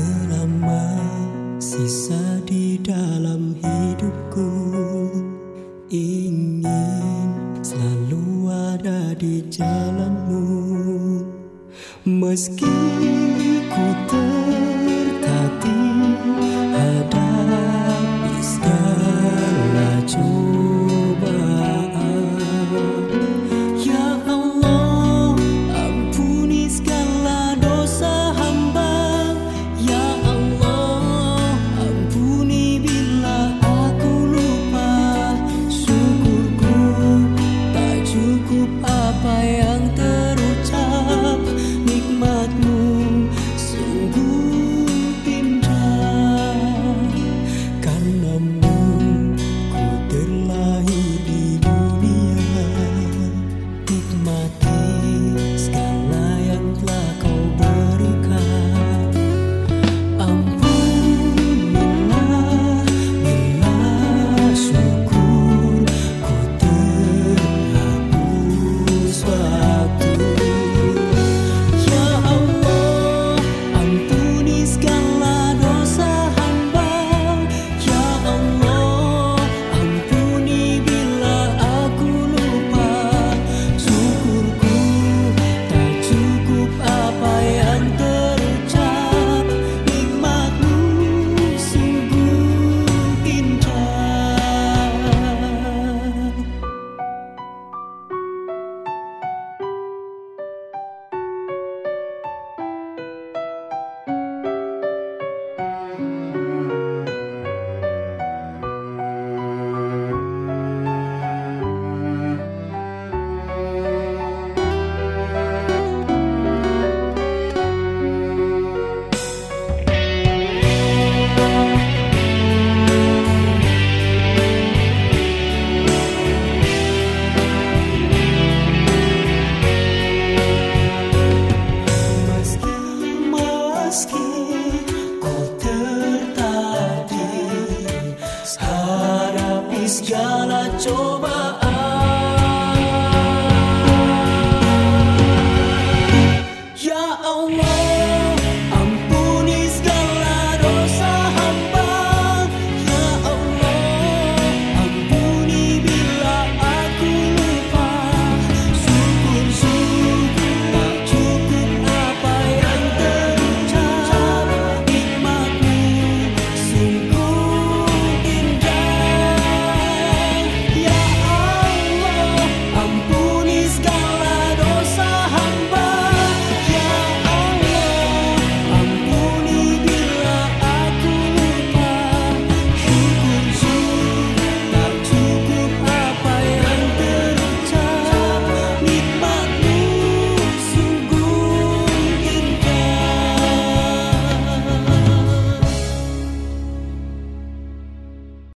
kenama sisa di dalam hidupku ingin selalu ada di jalanmu. Meski Cristiana Choba